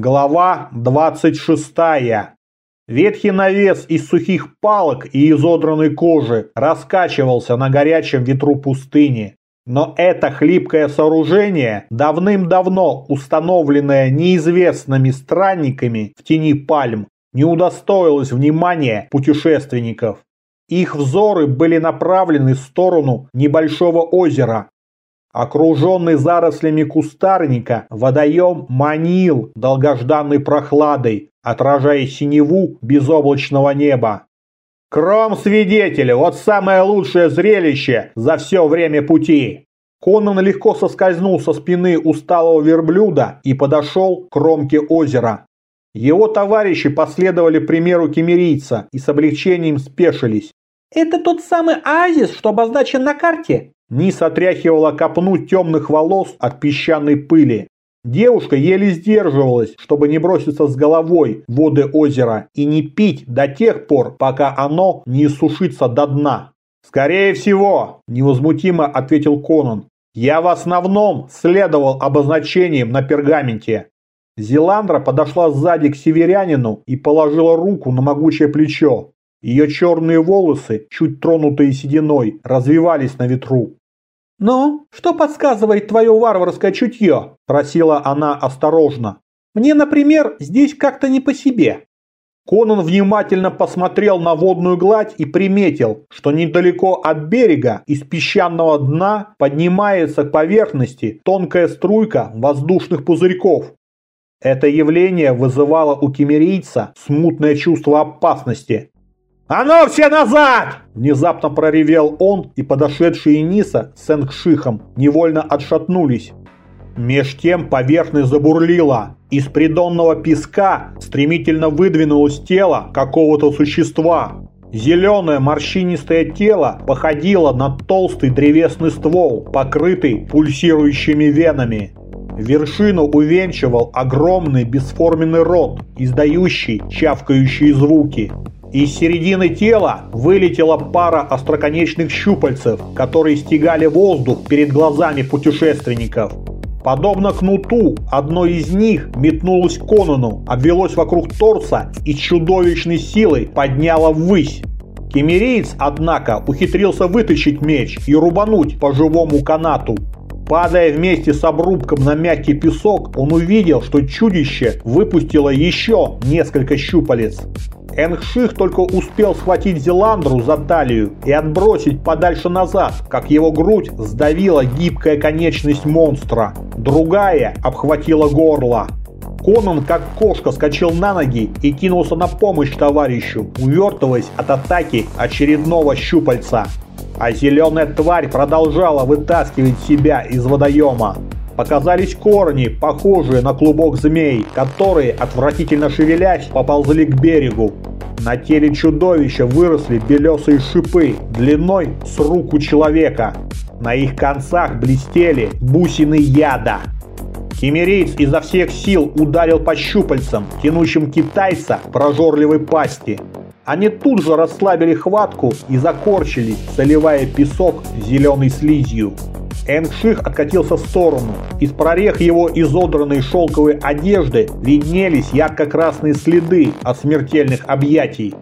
Глава 26. Ветхий навес из сухих палок и изодранной кожи раскачивался на горячем ветру пустыни. Но это хлипкое сооружение, давным-давно установленное неизвестными странниками в тени пальм, не удостоилось внимания путешественников. Их взоры были направлены в сторону небольшого озера, Окруженный зарослями кустарника, водоем манил долгожданной прохладой, отражая синеву безоблачного неба. «Кром свидетеля, вот самое лучшее зрелище за все время пути!» Конан легко соскользнул со спины усталого верблюда и подошел к кромке озера. Его товарищи последовали примеру кемерийца и с облегчением спешились. «Это тот самый оазис, что обозначен на карте?» Низ отряхивала копну темных волос от песчаной пыли. Девушка еле сдерживалась, чтобы не броситься с головой в воды озера и не пить до тех пор, пока оно не иссушится до дна. «Скорее всего», – невозмутимо ответил Конан, – «я в основном следовал обозначениям на пергаменте». Зеландра подошла сзади к северянину и положила руку на могучее плечо. Ее черные волосы, чуть тронутые сединой, развивались на ветру. «Ну, что подсказывает твое варварское чутье?» – просила она осторожно. «Мне, например, здесь как-то не по себе». Конан внимательно посмотрел на водную гладь и приметил, что недалеко от берега из песчаного дна поднимается к поверхности тонкая струйка воздушных пузырьков. Это явление вызывало у кемерийца смутное чувство опасности. «А ну все назад!» Внезапно проревел он, и подошедшие Ниса с Энгшихом невольно отшатнулись. Меж тем поверхность забурлила. Из придонного песка стремительно выдвинулось тело какого-то существа. Зеленое морщинистое тело походило на толстый древесный ствол, покрытый пульсирующими венами. Вершину увенчивал огромный бесформенный рот, издающий чавкающие звуки. Из середины тела вылетела пара остроконечных щупальцев, которые стегали воздух перед глазами путешественников. Подобно кнуту, одно из них метнулось к Конану, обвелось вокруг торса и чудовищной силой подняло ввысь. Кемериец, однако, ухитрился вытащить меч и рубануть по живому канату. Падая вместе с обрубком на мягкий песок, он увидел, что чудище выпустило еще несколько щупалец. Энгших только успел схватить Зеландру за талию и отбросить подальше назад, как его грудь сдавила гибкая конечность монстра. Другая обхватила горло. Конан, как кошка, скачал на ноги и кинулся на помощь товарищу, увертываясь от атаки очередного щупальца. А зеленая тварь продолжала вытаскивать себя из водоема. Показались корни, похожие на клубок змей, которые, отвратительно шевелясь, поползли к берегу. На теле чудовища выросли белесые шипы, длиной с руку человека. На их концах блестели бусины яда. Кемерийц изо всех сил ударил по щупальцам, тянущим китайца прожорливой пасти. Они тут же расслабили хватку и закорчились, заливая песок зеленой слизью. Энгших откатился в сторону. Из прорех его изодранной шелковой одежды виднелись ярко-красные следы от смертельных объятий.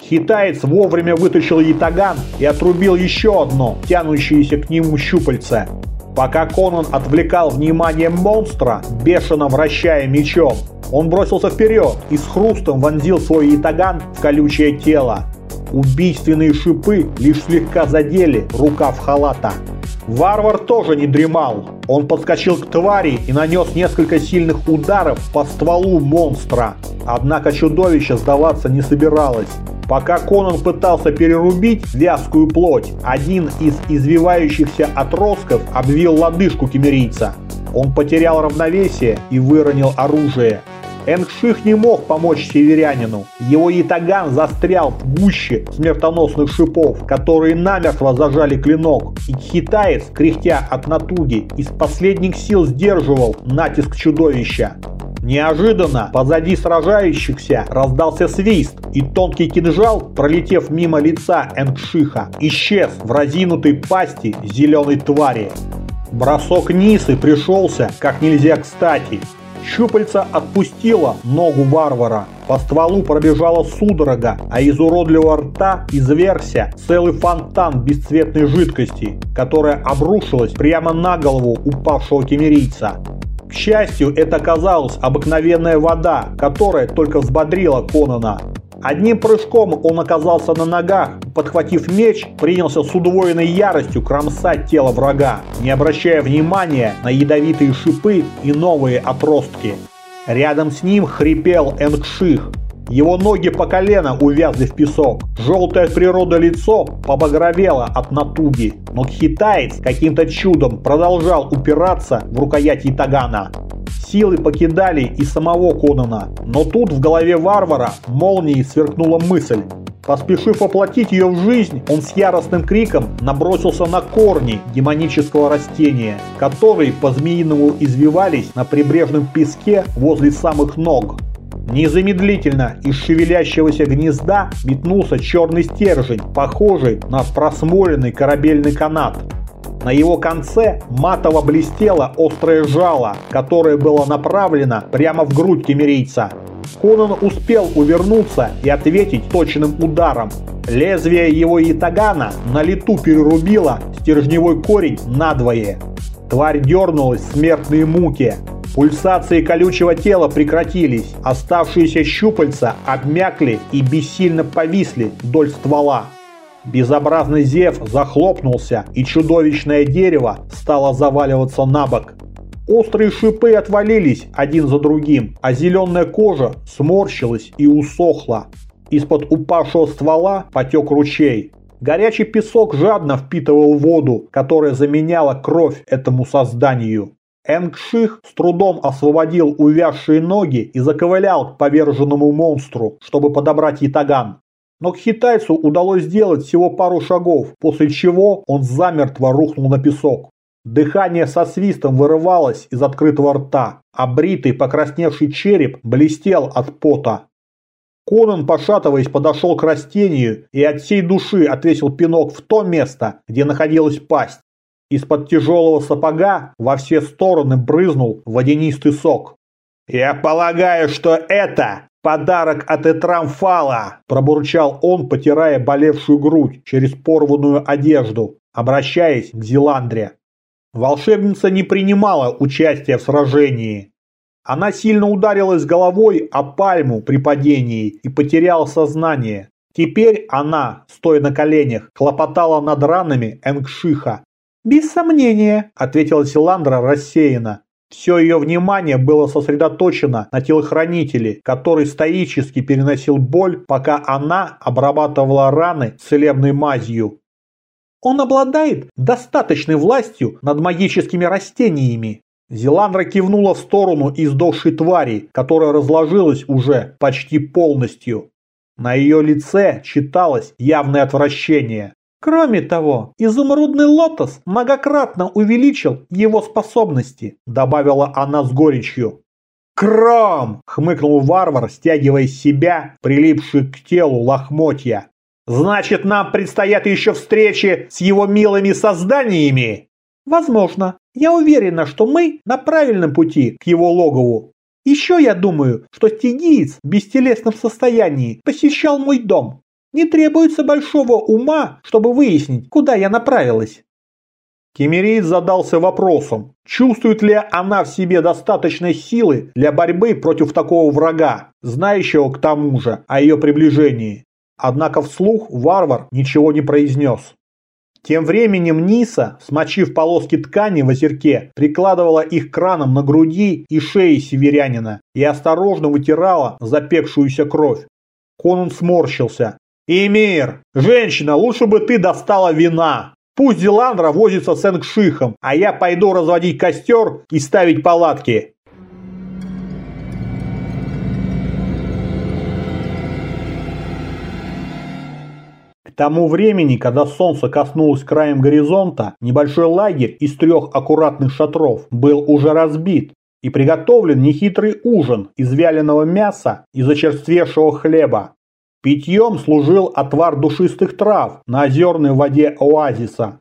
Китаец вовремя вытащил ятаган и отрубил еще одно, тянущееся к нему щупальце. Пока Конан отвлекал внимание монстра, бешено вращая мечом, он бросился вперед и с хрустом вонзил свой ятаган в колючее тело. Убийственные шипы лишь слегка задели рукав халата. Варвар тоже не дремал. Он подскочил к твари и нанес несколько сильных ударов по стволу монстра. Однако чудовище сдаваться не собиралось. Пока Конан пытался перерубить вязкую плоть, один из извивающихся отростков обвил лодыжку кемерийца. Он потерял равновесие и выронил оружие. Энгших не мог помочь северянину. Его ятаган застрял в гуще смертоносных шипов, которые намертво зажали клинок, и китаец, кряхтя от натуги, из последних сил сдерживал натиск чудовища. Неожиданно позади сражающихся раздался свист, и тонкий кинжал, пролетев мимо лица Энгшиха, исчез в разинутой пасти зеленой твари. Бросок Нисы пришелся как нельзя кстати. Щупальца отпустила ногу варвара. По стволу пробежала судорога, а из уродливого рта извергся целый фонтан бесцветной жидкости, которая обрушилась прямо на голову упавшего кемерийца. К счастью, это оказалась обыкновенная вода, которая только взбодрила Конана. Одним прыжком он оказался на ногах, подхватив меч, принялся с удвоенной яростью кромсать тело врага, не обращая внимания на ядовитые шипы и новые отростки. Рядом с ним хрипел Энгших. Его ноги по колено увязли в песок. Желтое от природы лицо побагровело от натуги. Но китаец каким-то чудом продолжал упираться в рукоять Итагана. Силы покидали и самого Конана, но тут в голове варвара молнией сверкнула мысль. Поспешив оплатить ее в жизнь, он с яростным криком набросился на корни демонического растения, которые по-змеиному извивались на прибрежном песке возле самых ног. Незамедлительно из шевелящегося гнезда метнулся черный стержень, похожий на просмоленный корабельный канат. На его конце матово блестело острое жало, которое было направлено прямо в грудь кемерийца. Конан успел увернуться и ответить точным ударом. Лезвие его ятагана на лету перерубило стержневой корень надвое. Тварь дернулась в смертные муки. Пульсации колючего тела прекратились, оставшиеся щупальца обмякли и бессильно повисли вдоль ствола. Безобразный зев захлопнулся, и чудовищное дерево стало заваливаться на бок. Острые шипы отвалились один за другим, а зеленая кожа сморщилась и усохла. Из-под упавшего ствола потек ручей. Горячий песок жадно впитывал воду, которая заменяла кровь этому созданию. Энгших с трудом освободил увязшие ноги и заковылял к поверженному монстру, чтобы подобрать ятаган. Но к китайцу удалось сделать всего пару шагов, после чего он замертво рухнул на песок. Дыхание со свистом вырывалось из открытого рта, а бритый покрасневший череп блестел от пота. Конан, пошатываясь, подошел к растению и от всей души отвесил пинок в то место, где находилась пасть. Из-под тяжелого сапога во все стороны брызнул водянистый сок. «Я полагаю, что это «Подарок от Этрамфала!» – пробурчал он, потирая болевшую грудь через порванную одежду, обращаясь к Зеландре. Волшебница не принимала участия в сражении. Она сильно ударилась головой о пальму при падении и потеряла сознание. Теперь она, стоя на коленях, хлопотала над ранами Энгшиха. «Без сомнения», – ответила Силандра рассеянно. Все ее внимание было сосредоточено на телохранителе, который стоически переносил боль, пока она обрабатывала раны целебной мазью. Он обладает достаточной властью над магическими растениями. Зеландра кивнула в сторону издохшей твари, которая разложилась уже почти полностью. На ее лице читалось явное отвращение. Кроме того, изумрудный лотос многократно увеличил его способности, добавила она с горечью. «Кром!» – хмыкнул варвар, стягивая себя прилипшие к телу лохмотья. «Значит, нам предстоят еще встречи с его милыми созданиями?» «Возможно. Я уверена, что мы на правильном пути к его логову. Еще я думаю, что стигиец в бестелесном состоянии посещал мой дом. Не требуется большого ума, чтобы выяснить, куда я направилась. Кемериец задался вопросом, чувствует ли она в себе достаточной силы для борьбы против такого врага, знающего к тому же о ее приближении. Однако вслух варвар ничего не произнес. Тем временем Ниса, смочив полоски ткани в озерке, прикладывала их краном на груди и шее северянина и осторожно вытирала запекшуюся кровь. Конун сморщился, «Эмир, женщина, лучше бы ты достала вина. Пусть Зеландра возится с Энгшихом, а я пойду разводить костер и ставить палатки». К тому времени, когда солнце коснулось краем горизонта, небольшой лагерь из трех аккуратных шатров был уже разбит, и приготовлен нехитрый ужин из вяленого мяса и зачерствевшего хлеба. Питьем служил отвар душистых трав на озерной воде оазиса.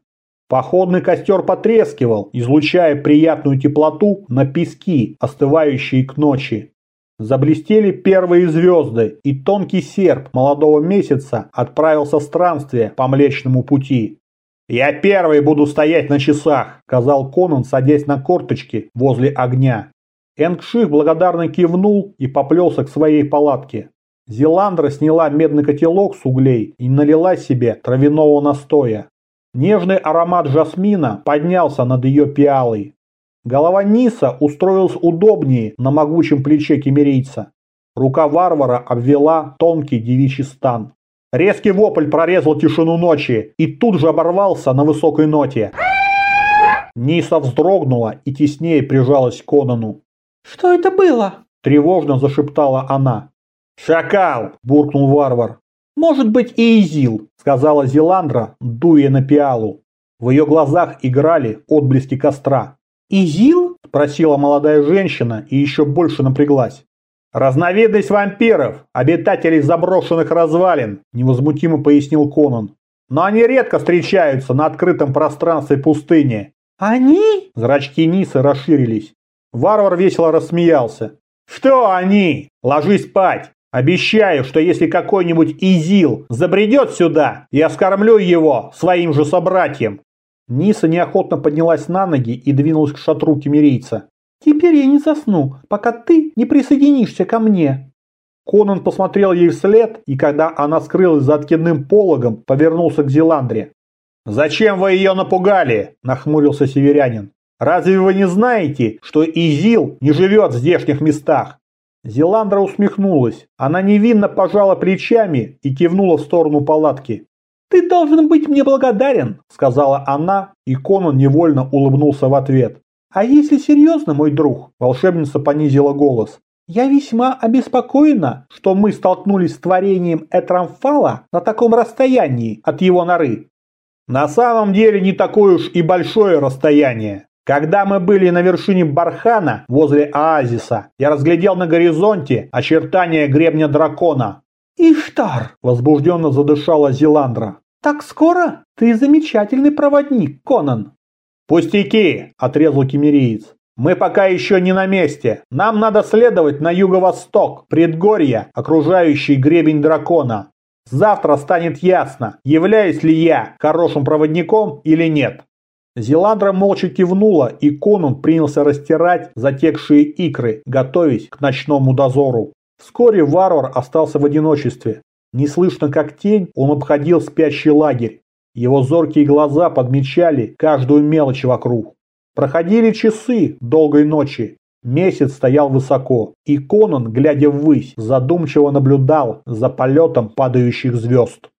Походный костер потрескивал, излучая приятную теплоту на пески, остывающие к ночи. Заблестели первые звезды, и тонкий серп молодого месяца отправился в странствие по Млечному пути. «Я первый буду стоять на часах», – сказал Конан, садясь на корточки возле огня. Энгших благодарно кивнул и поплелся к своей палатке. Зеландра сняла медный котелок с углей и налила себе травяного настоя. Нежный аромат жасмина поднялся над ее пиалой. Голова Ниса устроилась удобнее на могучем плече кемерийца. Рука варвара обвела тонкий девичий стан. Резкий вопль прорезал тишину ночи и тут же оборвался на высокой ноте. Ниса вздрогнула и теснее прижалась к Конану. «Что это было?» – тревожно зашептала она. «Шакал!» – буркнул варвар. «Может быть и Изил», – сказала Зеландра, дуя на пиалу. В ее глазах играли отблески костра. «Изил?» – спросила молодая женщина и еще больше напряглась. «Разновидность вампиров, обитателей заброшенных развалин», – невозмутимо пояснил Конан. «Но они редко встречаются на открытом пространстве пустыни». «Они?» – зрачки Нисы расширились. Варвар весело рассмеялся. «Что они? Ложись спать! Обещаю, что если какой-нибудь Изил забредет сюда, я скормлю его своим же собратьям. Ниса неохотно поднялась на ноги и двинулась к шатру кемерийца. «Теперь я не засну, пока ты не присоединишься ко мне». Конан посмотрел ей вслед, и когда она скрылась за откидным пологом, повернулся к Зеландре. «Зачем вы ее напугали?» – нахмурился северянин. «Разве вы не знаете, что Изил не живет в здешних местах? Зеландра усмехнулась. Она невинно пожала плечами и кивнула в сторону палатки. «Ты должен быть мне благодарен», — сказала она, и Конан невольно улыбнулся в ответ. «А если серьезно, мой друг?» – волшебница понизила голос. «Я весьма обеспокоена, что мы столкнулись с творением Этрамфала на таком расстоянии от его норы». «На самом деле не такое уж и большое расстояние», когда мы были на вершине бархана возле оазиса, я разглядел на горизонте очертания гребня дракона. «Иштар!» – возбужденно задышала Зеландра. «Так скоро? Ты замечательный проводник, Конан!» «Пустяки!» – отрезал кемериец. «Мы пока еще не на месте. Нам надо следовать на юго-восток, предгорья, окружающий гребень дракона. Завтра станет ясно, являюсь ли я хорошим проводником или нет». Зеландра молча кивнула, и Конун принялся растирать затекшие икры, готовясь к ночному дозору. Вскоре варвар остался в одиночестве. Неслышно как тень, он обходил спящий лагерь. Его зоркие глаза подмечали каждую мелочь вокруг. Проходили часы долгой ночи. Месяц стоял высоко, и Конан, глядя ввысь, задумчиво наблюдал за полетом падающих звезд.